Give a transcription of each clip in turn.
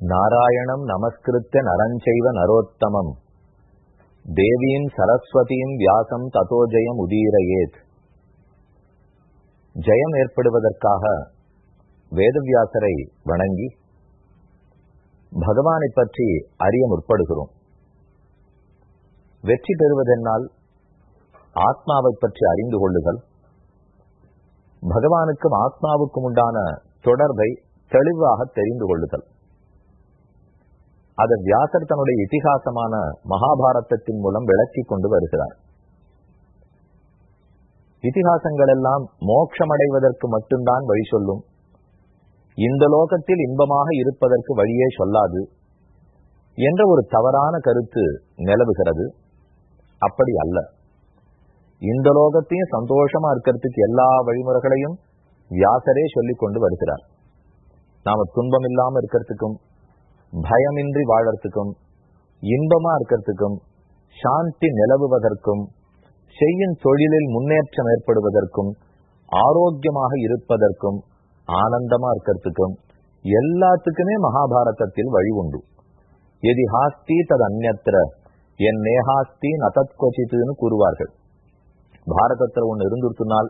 நாராயணம் நமஸ்கிருத்த நரஞ்சைவ நரோத்தமம். தேவியும் சரஸ்வதியும் வியாசம் ததோ ஜெயம் உதீரயேத். ஜெயம் ஏற்படுவதற்காக வேதவியாசரை வணங்கி பகவானை பற்றி அறிய முற்படுகிறோம். வெற்றி பெறுவதென்னால் ஆத்மாவை பற்றி அறிந்து கொள்ளுதல். பகவானுக்கும் ஆத்மாவுக்கும் உண்டான தொடர்பை தெளிவாக தெரிந்து கொள்ளுதல். அதை வியாசர் தன்னுடைய இத்திகாசமான மகாபாரதத்தின் மூலம் விளக்கி கொண்டு வருகிறார். இத்திகாசங்கள் எல்லாம் மோட்சமடைவதற்கு மட்டும்தான் வழி சொல்லும். இந்த லோகத்தில் இன்பமாக இருப்பதற்கு வழியே சொல்லாது என்ற ஒரு தவறான கருத்து நிலவுகிறது. அப்படி அல்ல. இந்த லோகத்தையும் சந்தோஷமா இருக்கிறதுக்கு எல்லா வழிமுறைகளையும் வியாசரே சொல்லிக் கொண்டு வருகிறார். நாம துன்பம் இல்லாம இருக்கிறதுக்கும் பயமின்றி வாழறதுக்கும் இன்பமா இருக்கிறதுக்கும் சாந்தி நிலவுவதற்கும் செய்யும் தொழிலில் முன்னேற்றம் ஏற்படுவதற்கும் ஆரோக்கியமாக இருப்பதற்கும் ஆனந்தமா இருக்கிறதுக்கும் எல்லாத்துக்குமே மகாபாரதத்தில் வழி உண்டு. எதி ஹாஸ்தி தது அந்நத்திர என் நேஹாஸ்தி நதத்கொச்சித்துன்னு கூறுவார்கள். பாரதத்துல ஒண்ணு இருந்துருத்துனால்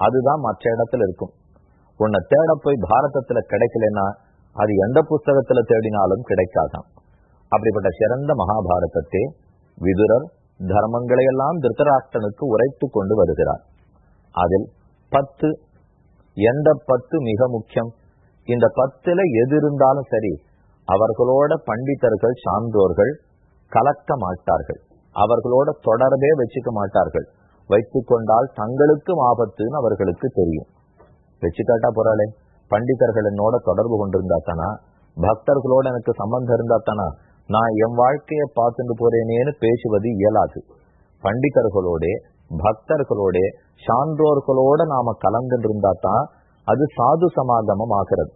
அதுதான் மற்ற இடத்துல இருக்கும். உன்னை தேட போய் பாரதத்துல கிடைக்கலன்னா அது எந்த புஸ்தகத்துல தேடினாலும் கிடைக்காதாம் அப்படிப்பட்ட சிறந்த மகாபாரதத்தை விதுரர் தர்மங்களை எல்லாம் திருத்தராஷ்டனுக்கு உரைத்து கொண்டு வருகிறார். அதில் பத்து எந்த பத்து மிக முக்கியம்? இந்த பத்துல எது இருந்தாலும் சரி அவர்களோட பண்டிதர்கள் சான்றோர்கள் கலக்க மாட்டார்கள். அவர்களோட தொடர்பே வச்சுக்க மாட்டார்கள். வைத்துக் கொண்டால் தங்களுக்கும் ஆபத்துன்னு அவர்களுக்கு தெரியும். வச்சுக்காட்டா போறாளே? பண்டிதர்கள் என்னோட தொடர்பு கொண்டிருந்தா தானா? பக்தர்களோட எனக்கு சம்பந்தம் இருந்தா தானா? நான் என் வாழ்க்கையை பார்த்துட்டு போறேனேன்னு பேசுவது இயலாது. பண்டிதர்களோட பக்தர்களோட சான்றோர்களோட நாம கலந்து இருந்தா தான் அது சாது சமாகமம் ஆகிறது.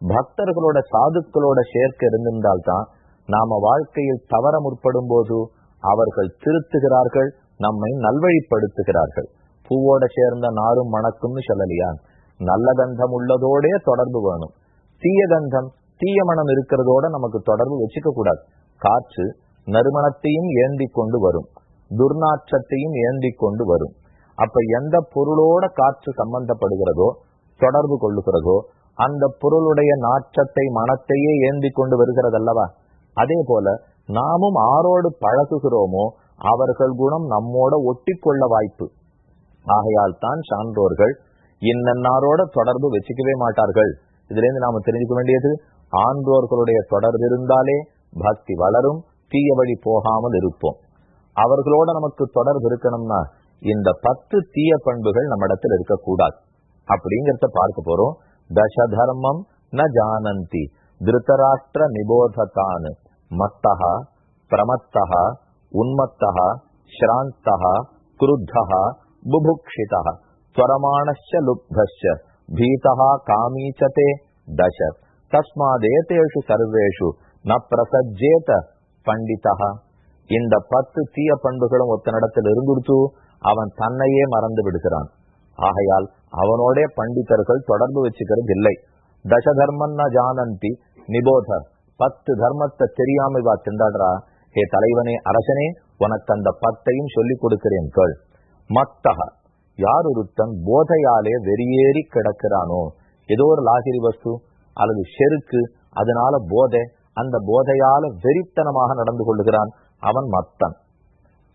பக்தர்களோட சாதுக்களோட சேர்க்க இருந்திருந்தால்தான் நாம வாழ்க்கையில் தவற முற்படும் போது அவர்கள் திருத்துகிறார்கள் நம்மை நல்வழிப்படுத்துகிறார்கள். பூவோட சேர்ந்த நாரும் மணக்கும்னு சொல்லலையா நல்ல கந்தம் உள்ளதோடே தொடர்பு வேணும். தீய கந்தம் தீய மனம் இருக்கிறதோட நமக்கு தொடர்பு வச்சுக்க கூடாது. காற்று நறுமணத்தையும் ஏந்தி கொண்டு வரும். துர்நாற்றத்தையும் ஏந்தி கொண்டு வரும். அப்ப எந்த பொருளோட காற்று சம்பந்தப்படுகிறதோ தொடர்பு கொள்ளுகிறதோ அந்த பொருளுடைய நாற்றத்தை மனத்தையே ஏந்தி கொண்டு வருகிறது அல்லவா அதே போல நாமும் ஆரோடு பழகுகிறோமோ அவர்கள் குணம் நம்மோட ஒட்டி கொள்ள வாய்ப்பு. ஆகையால் தான் சான்றோர்கள் இன்னன்னாரோட தொடர்பு வச்சுக்கவே மாட்டார்கள். இதுல இருந்து நாம தெரிஞ்சுக்க வேண்டியது ஆன்றோர்களுடைய தொடர்பு இருந்தாலே பக்தி வளரும் தீய வழி போகாமல் இருப்போம். அவர்களோட நமக்கு தொடர்பு இருக்கணும்னா இந்த பத்து தீய பண்புகள் நம்ம இடத்துல இருக்கக்கூடாது. அப்படிங்கிறத பார்க்க போறோம். தச தர்மம் ந ஜானந்தி திருத்தராஷ்டிர நிபோதத்தான் மத்தகா பிரமத்தகா உன்மத்தகா ஸ்ராந்தகா குருத்தகா புபுக்ஷிதா ஸ்வரமாணச்ச லுப்தச்ச பீதா காமீச்சதே தச தஸ்மாதேதேஷு சர்வேஷு ந பிரசஜேத பண்டிதா இந்த பத்து தீய பண்புகளும் ஒத்தனிடத்தில் இருந்துடுத்து அவன் தன்னையே மறந்து விடுகிறான். ஆகையால் அவனோட பண்டிதர்கள் தொடர்பு வச்சுக்கிறது இல்லை தச தர்மன்ன ஜானந்தி நிபோத பத்து தர்மத்தை தெரியாம இவா திண்டாடுறா. ஹே தலைவனே அரசனே உனக்கு அந்த பத்தையும் சொல்லிக் கொடுக்கிறேன் கேள். மத்தக யார் ஒருத்தன் போதையாலே வெறியேறி கிடக்கிறானோ ஏதோ ஒரு லாகிரி வஸ்து அல்லது செருக்கு அதனால போதை அந்த போதையால வெறித்தனமாக நடந்து கொள்ளுகிறான் அவன் மத்தன்.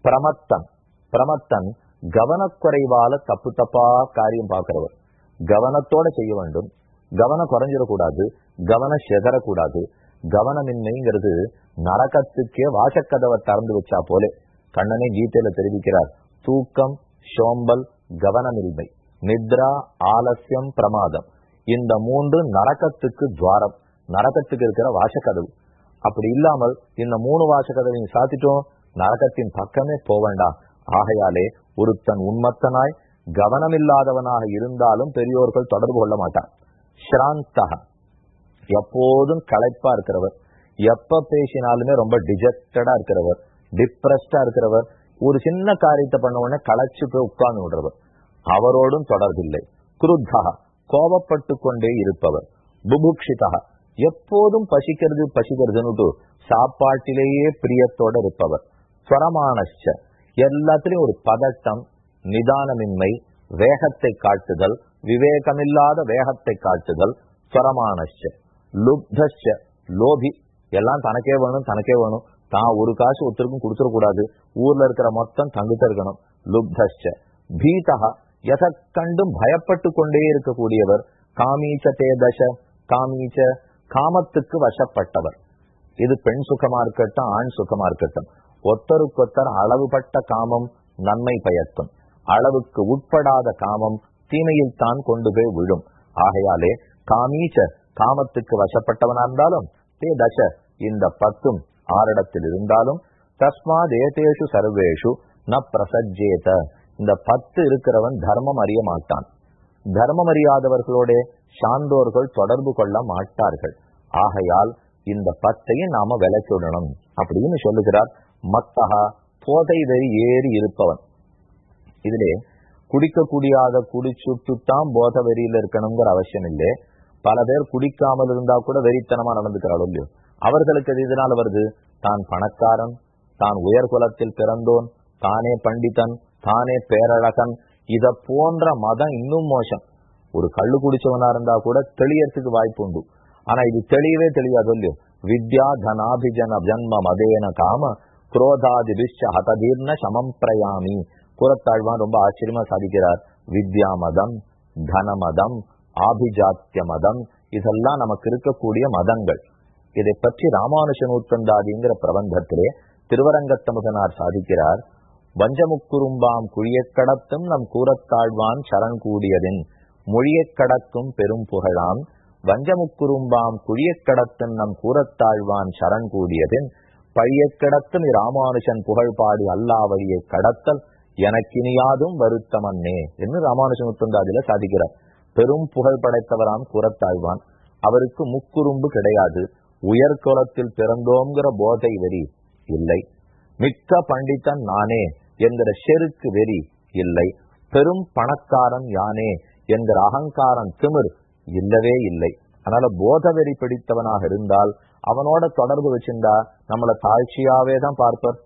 பிரமத்தன். பிரமத்தன் கவனக்குறைவால தப்பு தப்பா காரியம் பார்க்கிறவர். கவனத்தோட செய்ய வேண்டும். கவனம் குறைஞ்சிடக்கூடாது. கவனம் செதறக்கூடாது. கவனமின்மைங்கிறது நரகத்துக்கே வாசக்கதவை திறந்து வச்சா போலே. கண்ணனே கீதையில தெரிவிக்கிறார் தூக்கம் சோம்பல் கவனமில்லை நித்ரா ஆலசியம் பிரமாதம். இந்த மூன்று நரக்கத்துக்கு துவாரம் நரக்கத்துக்கு இருக்கிற வாசக்கதவு அப்படி இல்லாமல் இந்த மூணு வாசக்கதவையும் சாத்திட்டோம் நரகத்தின் பக்கமே போவேண்டாம் ஆகையாலே ஒருத்தன் உண்மத்தனாய் கவனமில்லாதவனாக இருந்தாலும் பெரியோர்கள் தொடர்பு கொள்ள மாட்டான் ஸ்ராந்தக எப்போதும் களைப்பா இருக்கிறவர். எப்ப பேசினாலுமே ரொம்ப டிஜெக்டடா இருக்கிறவர். டிப்ரெஸ்டா இருக்கிறவர். ஒரு சின்ன காரியத்தை பண்ண உடனே களைச்சு போய் உட்கார்ந்து விடுறவர் அவரோடும் தொடர்பில்லை. குருத்தா கோபப்பட்டு கொண்டே இருப்பவர். புபுக்ஷிதா எப்போதும் பசிக்கிறது பசிக்கிறதுன்னு சாப்பாட்டிலேயே பிரியத்தோட இருப்பவர். ஸ்வரமானச்ச எல்லாத்திலையும் ஒரு பதட்டம் நிதானமின்மை வேகத்தை காட்டுதல் விவேகமில்லாத வேகத்தை காட்டுதல் ஸ்வரமானச்ச லுப்தச்ச லோபி. எல்லாம் தனக்கே வேணும் தனக்கே வேணும். தான் ஒரு காசு ஒருத்தருக்கும் கொடுத்துடக்கூடாது. ஊர்ல இருக்கிற மொத்தம் தங்கிட்ட இருக்கணும். லுப்தஷ்ட. பீதா எதை கண்டும் பயப்பட்டு கொண்டே இருக்கக்கூடியவர் காமீச்ச தே தச காமீச்ச காமத்துக்கு வசப்பட்டவர். இது பெண் சுகமா இருக்கட்டும் ஆண் சுகமா இருக்கட்டும். ஒத்தருக்கொத்தர் அளவுபட்ட காமம் நன்மை பயக்கும். அளவுக்கு உட்படாத காமம் தீமையில் தான் கொண்டு போய் விழும். ஆகையாலே காமீச்ச காமத்துக்கு வசப்பட்டவனா இருந்தாலும் தே தச இந்த பத்தும் ஆரிடத்தில் இருந்தாலும் தஸ்மா ஏதேஷு சர்வேஷு ந பிரசஜேத இந்த பத்து இருக்கிறவன் தர்மம் அறிய மாட்டான். தர்மம் அறியாதவர்களோட சான்றோர்கள் தொடர்பு கொள்ள மாட்டார்கள். ஆகையால் இந்த பத்தையும் நாம விளக்கிடணும் அப்படின்னு சொல்லுகிறார் மத்தகா போதை வெறி ஏறி இருப்பவன். இதிலே குடிக்கக்கூடியாத குடிச்சுட்டுத்தான் போத வெறியில இருக்கணுங்கிற அவசியம் இல்லை. பல பேர் குடிக்காமல் இருந்தா கூட வெறித்தனமா நடந்துக்கிறாள் இல்லையோ. அவர்களுக்கு அது இதனால் வருது? தான் பணக்காரன் தான் உயர் குலத்தில் பிறந்தோன் தானே பண்டிதன் தானே பேரழகன். இத போன்ற மதம் இன்னும் மோசம். ஒரு கள்ளு குடிச்சவனா இருந்தா கூட தெளியறதுக்கு வாய்ப்பு உண்டு. ஆனா இது தெளியவே தெளியாது இல்லையோ? வித்யா தனாபிஜன ஜன்ம மதேன காம குரோதாதி விஷ ஹததீர்ண சமம் பிரயாமி. குரத்தாழ்வான் ரொம்ப ஆச்சரியமா சாதிக்கிறார். வித்யா மதம் தன மதம் ஆபிஜாத்திய மதம் இதெல்லாம் நமக்கு இருக்கக்கூடிய மதங்கள். இதை பற்றி ராமானுஷ நூற்றந்தாதிங்கிற பிரபந்தத்திலே திருவரங்கத்தமுகனார் சாதிக்கிறார். வஞ்சமுக்குறும்பாம் குழியக் கடத்தும் நம் கூறத்தாழ்வான் சரண் கூடியதின் மொழியக் கடத்தும் பெரும் புகழாம். வஞ்சமுக்குறும்பாம் குழியக் கடத்தும் நம் கூறத்தாழ்வான் சரண் கூடியதின் பழியக் கடத்தும் ராமானுஷன் புகழ் பாடி அல்லா வழியை கடத்தல் எனக்கினியாதும் வருத்தமன்னே என்று ராமானுஷன் முத்தந்தாதில சாதிக்கிறார். பெரும் புகழ் படைத்தவராம் கூறத்தாழ்வான் அவருக்கு முக்குறும்பு கிடையாது. உயர்குலத்தில் பிறந்தோங்கிற போதை வெறி இல்லை. மிக்க பண்டிதன் நானே என்கிற செருக்கு வெறி இல்லை. பெரும் பணக்காரன் யானே என்கிற அகங்காரம் திமிர் இல்லவே இல்லை. அதனால போத வெறி பிடித்தவனாக இருந்தால் அவனோட தொடர்பு வச்சிருந்தா நம்மள தாழ்ச்சியாவே தான் பார்ப்பர்.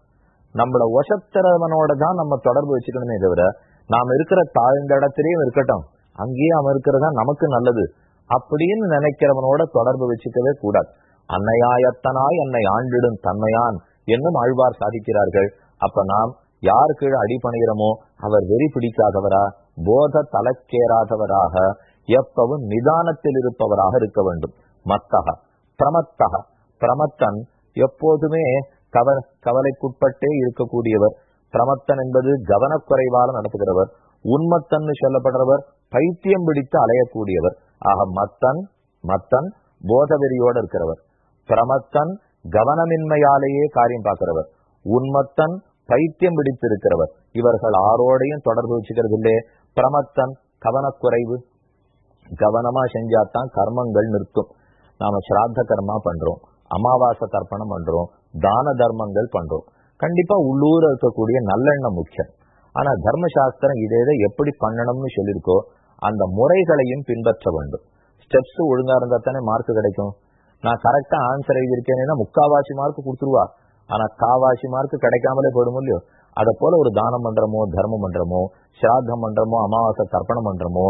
நம்மள ஒசத்திரவனோட தான் நம்ம தொடர்பு வச்சுக்கணுமே தவிர நாம் இருக்கிற தாழ்ந்த இடத்திலையும் இருக்கட்டும் அங்கேயே அவன் இருக்கிறதா நமக்கு நல்லது. அப்படின்னு நினைக்கிறவனோட தொடர்பு வச்சுக்கவே கூடாது. அன்னையாயத்தனாய் என்னை ஆண்டிடும் தன்மையான் என்னும் ஆழ்வார் சாதிக்கிறார்கள். அப்ப நாம் யார் கீழே அடிபணிகிறோமோ அவர் வெறி பிடிக்காதவரா போத தலைக்கேறாதவராக எப்பவும் நிதானத்தில் இருப்பவராக இருக்க வேண்டும். மத்தக பிரமத்தக பிரமத்தன் எப்போதுமே கவ கவலைக்குட்பட்டே இருக்கக்கூடியவர். பிரமத்தன் என்பது கவனக்குறைவால நடத்துகிறவர். உண்மத்தன் சொல்லப்படுறவர் பைத்தியம் பிடித்து அலையக்கூடியவர். ஆக மத்தன் மத்தன் போதவெறியோடு இருக்கிறவர். பிரமத்தன் கவனமின்மையாலேயே காரியம் பார்க்கிறவர். உண்மத்தன் பைத்தியம் பிடித்திருக்கிறவர். இவர்கள் ஆரோடையும் தொடர்பு வச்சுக்கிறது இல்லையே பிரமத்தன் கவனக்குறைவு. கவனமா செஞ்சாதான் கர்மங்கள் நிறுத்தும் நாம சிராத்த கர்மா பண்றோம். அமாவாசை தர்ப்பணம் பண்றோம். தான தர்மங்கள் பண்றோம். கண்டிப்பா உள்ளூர் இருக்கக்கூடிய நல்லெண்ணம் முக்கியம். ஆனா தர்மசாஸ்திரம் இதே இதை எப்படி பண்ணணும்னு சொல்லியிருக்கோ அந்த முறைகளையும் பின்பற்ற வேண்டும். ஸ்டெப்ஸ் ஒழுங்கா இருந்தா தானே மார்க் கிடைக்கும். நான் கரெக்டா ஆன்சர் எழுதியிருக்கேன்னா முக்காவாசி மார்க் கொடுத்துருவா. ஆனா காவாசி மார்க் கிடைக்காமலே போயிடும் இல்லையோ? அதை போல ஒரு தானம் மன்றமோ தர்மம் மன்றமோ சிராதம் மன்றமோ அமாவாசை தர்ப்பணம் மன்றமோ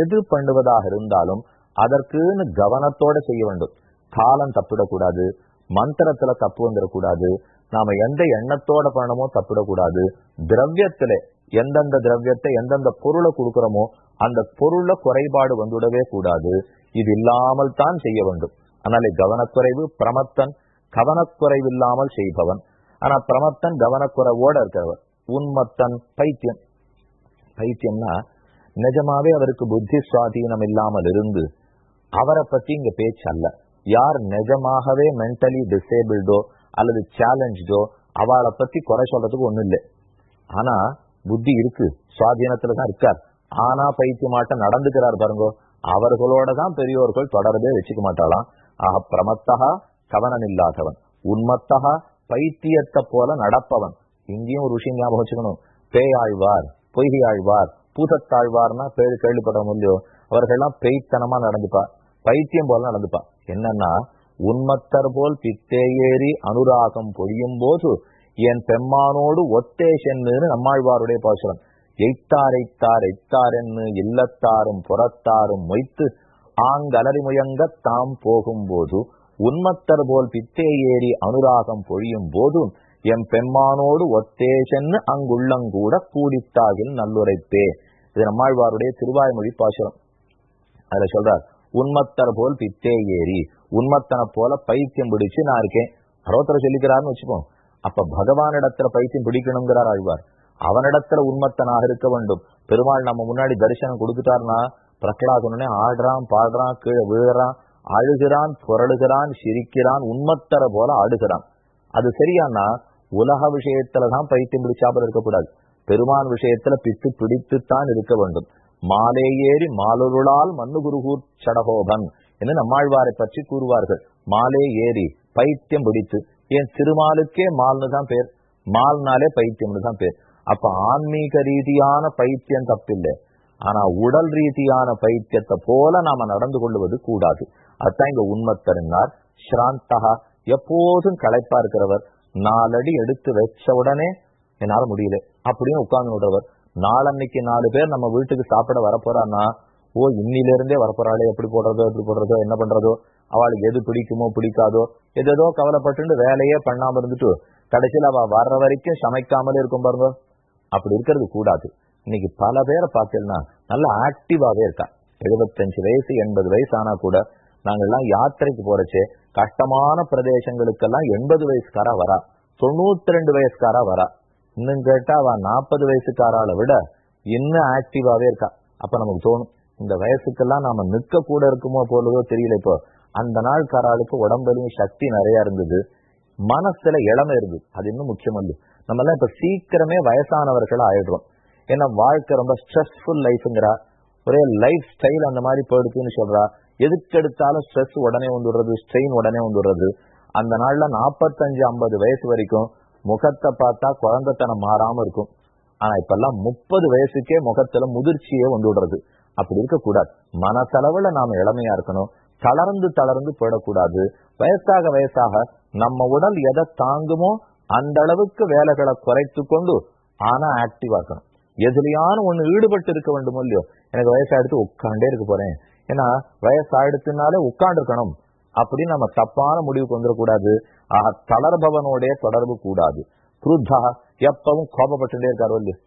எது பண்ணுவதாக இருந்தாலும் அதற்குன்னு கவனத்தோட செய்ய வேண்டும். காலம் தப்பிடக்கூடாது மந்திரத்துல தப்பு வந்துடக்கூடாது நாம எந்த எண்ணத்தோட பண்ணணுமோ தப்பிடக்கூடாது திரவியத்துல எந்தெந்த திரவியத்தை எந்தெந்த பொருளை கொடுக்கிறோமோ அந்த பொருள்ல குறைபாடு வந்துவிடவே கூடாது. இது இல்லாமல் தான் செய்ய வேண்டும். அதனாலே கவனக்குறைவு பிரமத்தன் கவனக்குறைவில்லாமல் செய்பவன். ஆனா பிரமத்தன் கவனக்குறைவோட இருக்கிறவர். உன்மத்தன் பைத்தியம். பைத்தியம்னா நிஜமாவே அவருக்கு புத்தி சுவாதீனம் இல்லாமல் இருந்து அவரை பத்தி இங்க பேச்சு அல்ல. யார் நிஜமாகவே மென்டலி டிசேபிள்டோ அல்லது சேலஞ்சோ அவளை பத்தி குறை சொல்றதுக்கு ஒண்ணும் இல்லை. ஆனா புத்தி இருக்கு. சுவாதீனத்துல தான் இருக்கார். ஆனா பைத்தியமாட்டம் நடந்துக்கிறார் பாருங்கோ. அவர்களோட தான் பெரியோர்கள் தொடர்பே வச்சுக்க மாட்டாளாம். ஆக பிரமத்தகா கவனம் இல்லாதவன் உண்மத்தகா பைத்தியத்தை போல நடப்பவன். இங்கேயும் ஒரு விஷயம் ஞாபகம் வச்சுக்கணும். பேயாழ்வார் பொய்கை ஆழ்வார் பூசத்தாழ்வார்னா பேரு கேள்விப்படுற இல்லையோ அவர்கள்லாம் பெய்த்தனமா நடந்துப்பா. பைத்தியம் போல நடந்துப்பா. என்னன்னா உன்மத்தர் போல் பித்தே ஏறி அனுராகம் பொழியும் போது என் பெம்மானோடு ஒத்தே சென்னு நம்மாழ்வாருடைய பாசுரம். எய்த்தாரைத்தார் எய்த்தாரென்னு இல்லத்தாரும் புறத்தாரும் மொய்த்து ஆங்கலறி முயங்க தாம் போகும்போது உன்மத்தர் போல் பித்தே ஏறி அனுராகம் பொழியும் போது எம் பெம்மானோடு ஒத்தே சென்னு அங்குள்ளங்கூட கூடித்தாகில் நல்லுரைப்பே. இது நம்மாழ்வாருடைய திருவாய்மொழி பாசுரம். அதுல சொல்றார் உன்மத்தர் போல் பித்தே ஏறி உன்மத்தனை போல பைத்தியம் பிடிச்சு நான் இருக்கேன். பரோத்தர சொல்லிக்கிறாருன்னு வச்சுப்போம் அப்ப பகவானிடத்துல பைத்தியம் பிடிக்கணுங்கிறார் ஆழ்வார். அவனிடத்துல உண்மத்தனாக இருக்க வேண்டும். பெருமாள் நம்ம முன்னாடி தரிசனம் கொடுத்துட்டாருன்னா பிரகலாதனே ஆடுறான் பாடுறான் கீழே விழுகிறான் அழுகிறான் புரளுகிறான் சிரிக்கிறான் உண்மத்தர போல ஆடுகிறான். அது சரியானா? உலக விஷயத்துலதான் பைத்தியம் பிடிச்சாமல் இருக்கக்கூடாது. பெருமான் விஷயத்துல பித்து பிடித்துத்தான் இருக்க வேண்டும். மாலே ஏறி மாலொருளால் மண்ணு குருகூர் சடகோபன் என்று நம்மாழ்வாரை பற்றி கூறுவார்கள். மாலே ஏறி பைத்தியம் பிடித்து ஏன் திருமாலுக்கே மால்னு தான் பேர்? மால்னாலே பைத்தியம்னு தான் பேர். அப்ப ஆன்மீக ரீதியான பைத்தியம் தப்பில்லை. ஆனா உடல் ரீதியான பைத்தியத்தை போல நாம நடந்து கொள்வது கூடாது. அதுதான் இங்க உண்மத்தருந்தார் ஸ்ராந்தகா எப்போதும் களைப்பா இருக்கிறவர். நாலடி எடுத்து வச்ச உடனே என்னால முடியல. அப்படியும் உட்கார்ந்து விடுறவர் நாளன்னைக்கு நாலு பேர் நம்ம வீட்டுக்கு சாப்பிட வரப்போறான்னா ஓ இன்னில இருந்தே வரப்போறாளே எப்படி போடுறதோ எப்படி போடுறதோ என்ன பண்றதோ அவளுக்கு எது பிடிக்குமோ பிடிக்காதோ எதோ கவலைப்பட்டு வேலையே பண்ணாம இருந்துட்டு கடைசியில் அவ வர்ற வரைக்கும் சமைக்காமலே இருக்கும் பாருங்க. அப்படி இருக்கிறது கூடாது. இன்னைக்கு பல பேரை பார்த்தீங்கன்னா நல்லா ஆக்டிவாவே இருக்கா. எழுபத்தஞ்சு வயசு எண்பது வயசு ஆனா கூட நாங்கெல்லாம் யாத்திரைக்கு போறச்சே கஷ்டமான பிரதேசங்களுக்கெல்லாம் எண்பது வயசுக்காரா வரா. தொண்ணூத்தி ரெண்டு வயசுக்காரா வரா. இன்னும் கேட்டா அவ நாற்பது வயசுக்காரால விட இன்னும் ஆக்டிவாவே இருக்கா. அப்ப நமக்கு தோணும் இந்த வயசுக்கெல்லாம் நாம நிற்க கூட இருக்குமோ போலதோ தெரியல இப்போ. அந்த நாள் காராளுக்கு உடம்புலையும் சக்தி நிறைய இருந்தது. மனசுல இளமை இருந்தது. அது இன்னும் முக்கியம் இல்லை. நம்ம எல்லாம் இப்ப சீக்கிரமே வயசானவர்களா ஆயிடுறோம். ஏன்னா வாழ்க்கை ரொம்ப ஸ்ட்ரெஸ்ஃபுல் லைஃப்ங்கிறா ஒரே லைஃப் ஸ்டைல் அந்த மாதிரி போயிடுச்சுன்னு சொல்றா. எதுக்கெடுத்தாலும் ஸ்ட்ரெஸ் உடனே வந்துடுறது ஸ்ட்ரெயின் உடனே வந்துடுறது. அந்த நாள்ல நாற்பத்தஞ்சு ஐம்பது வயசு வரைக்கும் முகத்தை பார்த்தா குழந்தைத்தனம் மாறாம இருக்கும். ஆனா இப்பெல்லாம் முப்பது வயசுக்கே முகத்துல முதிர்ச்சியே வந்து விடுறது அப்படி இருக்கக்கூடாது. மனசளவுல நாம இளமையா இருக்கணும். தளர்ந்து தளர்ந்து போயிடக்கூடாது. வயசாக வயசாக நம்ம உடல் எதை தாங்குமோ அந்த அளவுக்கு வேலைகளை குறைத்து கொண்டு ஆனா ஆக்டிவா இருக்கணும் எதுலையான ஒண்ணு ஈடுபட்டு இருக்க வேண்டும் இல்லையோ. எனக்கு வயசாயிடுத்து உட்காண்டே இருக்க போறேன். ஏன்னா வயசாயிடுத்துனாலே உட்கார்ந்து இருக்கணும் அப்படின்னு நம்ம தப்பான முடிவுக்கு வந்துடக்கூடாது. ஆக தளர்பவனோடைய தொடர்பு கூடாது. குருத்தா எப்பவும் கோபப்பட்டுட்டே இருக்காரோ இல்லையோ?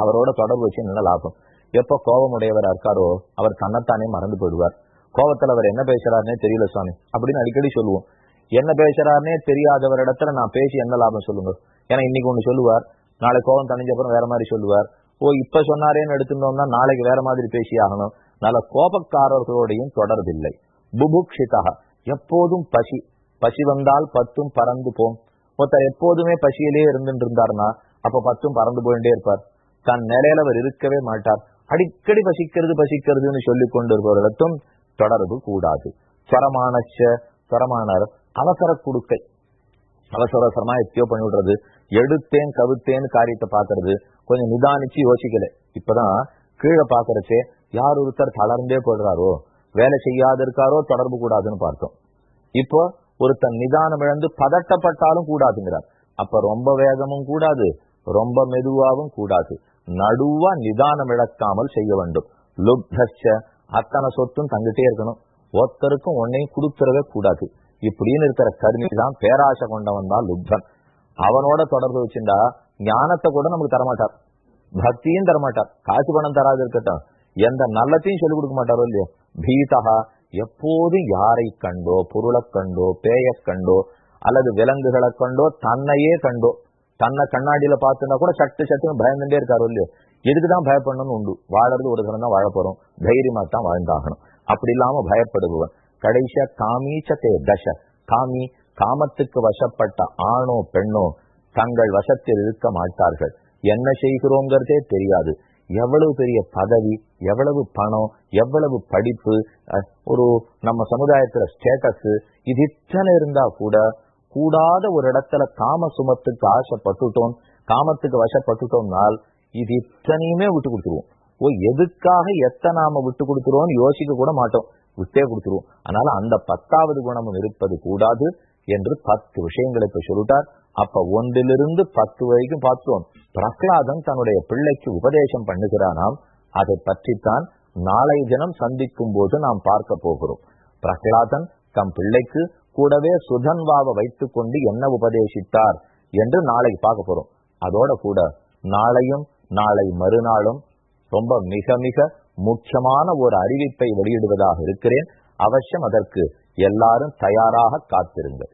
அவரோட தொடர்பு வச்சு என்ன லாபம்? எப்ப கோபமுடையவரா இருக்காரோ அவர் தன்னைத்தானே மறந்து போயிடுவார். கோபத்துல அவர் என்ன பேசுறாருன்னே தெரியல சுவாமி. அப்படின்னு அடிக்கடி சொல்லுவோம். என்ன பேசுறாருன்னே தெரியாதவர் இடத்துல நான் பேசி என்ன லாபம் சொல்லுங்க? ஏன்னா இன்னைக்கு ஒண்ணு சொல்லுவார். நாளை கோபம் தணிஞ்ச அப்புறம் வேற மாதிரி சொல்லுவார். ஓ இப்ப சொன்னாரேன்னு எடுத்துட்டோம்னா நாளைக்கு வேற மாதிரி பேசி ஆகணும். நல்ல கோபக்காரர்களோடையும் தொடர்பில்லை. புபுக்ஷிதா. எப்போதும் பசி. பசி வந்தால் பத்தும் பறந்து போம். ஒருத்தர் எப்போதுமே பசியிலே இருந்துட்டு இருந்தார்னா அப்ப பத்தும் பறந்து போயிட்டே இருப்பார். தன் நிலையில அவர் இருக்கவே மாட்டார். அடிக்கடி பசிக்கிறது பசிக்கிறதுன்னு சொல்லிக் கொண்டிருப்பவர்களிடத்தும் தொடர்பு கூடாது. ஸ்வரமானச்ச சரமானர் அவசர குடுக்கை. அவசர அவசரமா பண்ணி விடுறது. எடுத்தேன் கவித்தேன்னு காரியத்தை பாக்குறது கொஞ்சம் நிதானிச்சு யோசிக்கல. இப்பதான் கீழே பாக்குறச்சே யார் ஒருத்தர் தளர்ந்தே போடுறாரோ வேலை செய்யாது இருக்காரோ தொடர்பு கூடாதுன்னு பார்த்தோம். இப்போ ஒருத்தன் நிதானம் இழந்து பதட்டப்பட்டாலும் கூடாதுங்கிறார். அப்ப ரொம்ப வேகமும் கூடாது ரொம்ப மெதுவாகவும் கூடாது. நடுவா நிதானம் இழக்காமல் செய்ய வேண்டும். லுப்தச்ச அத்தனை சொத்தும் தங்கிட்டே இருக்கணும். ஒருத்தருக்கும் ஒன்னையும் கொடுத்துடவே கூடாது. இப்படின்னு இருக்கிற கருமி தான் பேராசை கொண்டவன் தான் லுப்தன் அவனோட தொடர்பு வச்சிருந்தா ஞானத்தை கூட நமக்கு தரமாட்டார். பக்தியும் தரமாட்டார். காசு பணம் தராது இருக்கட்டும். எந்த நல்லத்தையும் சொல்லிக் கொடுக்க மாட்டாரோ இல்லையோ? பீதகா எப்போதும் யாரை கண்டோ பொருளை கண்டோ பேய கண்டோ அல்லது விலங்குகளை கண்டோ தன்னையே கண்டோ தன்னை கண்ணாடியில பார்த்துனா கூட சட்டு சட்டுன்னு பயந்துட்டே இருக்காரோ இல்லையோ? எதுக்குதான் பயப்படணும்னு உண்டு? வாழறது ஒரு தினம் தான் வாழ போறோம். தைரியமா தான் வாழ்ந்தாகணும். அப்படி இல்லாம பயப்படுபவன். கடைசியா காமீச்சத்தே தச காமி காமத்துக்கு வசப்பட்ட ஆணோ பெண்ணோ தங்கள் வசத்தில் இருக்க மாட்டார்கள். என்ன செய்கிறோங்கிறதே தெரியாது. எவ்வளவு பெரிய பதவி எவ்வளவு பணம் எவ்வளவு படிப்பு ஒரு நம்ம சமுதாயத்துல ஸ்டேட்டஸ் இது இத்தனை இருந்தா கூட கூடாத ஒரு இடத்துல காம சுமத்துக்கு ஆசைப்பட்டுட்டோம் காமத்துக்கு வசப்பட்டுட்டோம்னால் இது இத்தனையுமே விட்டு கொடுத்துருவோம். ஓ எதுக்காக எத்த நாம விட்டு கொடுத்துருவோம்னு யோசிக்க கூட மாட்டோம். விட்டே கொடுத்துருவோம். அதனால அந்த பத்தாவது குணமும் இருப்பது கூடாது என்று பத்து விஷயங்களை இப்ப சொல்லிட்டார். அப்ப ஒன்றிலிருந்து பத்து வரைக்கும் பார்த்தோம் பிரகலாதன் தன்னுடைய பிள்ளைக்கு உபதேசம் பண்ணுகிறானாம். அதை பற்றித்தான் நாளை தினம் சந்திக்கும் போது நாம் பார்க்க போகிறோம். பிரகலாதன் தம் பிள்ளைக்கு கூடவே சுதன்வாவை வைத்துக் கொண்டு என்ன உபதேசித்தார் என்று நாளைக்கு பார்க்க போறோம். அதோட கூட நாளையும் நாளை மறுநாளும் ரொம்ப மிக மிக முக்கியமான ஒரு அறிவிப்பை வெளியிடுவதாக இருக்கிறேன். அவசியம் அதற்கு எல்லாரும் தயாராக காத்திருங்கள்.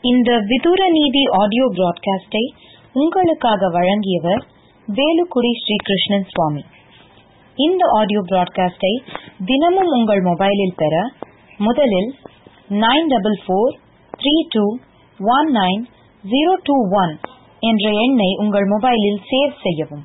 இந்த விதூர நீதி ஆடியோ பிராட்காஸ்டை உங்களுக்காக வழங்கியவர் வேலுக்குடி ஸ்ரீகிருஷ்ணன் சுவாமி. இந்த ஆடியோ பிராட்காஸ்டை தினமும் உங்கள் மொபைலில் பெற முதலில் nine double four three two one nine zero two one என்ற எண்ணை உங்கள் மொபைலில் சேவ் செய்யவும்.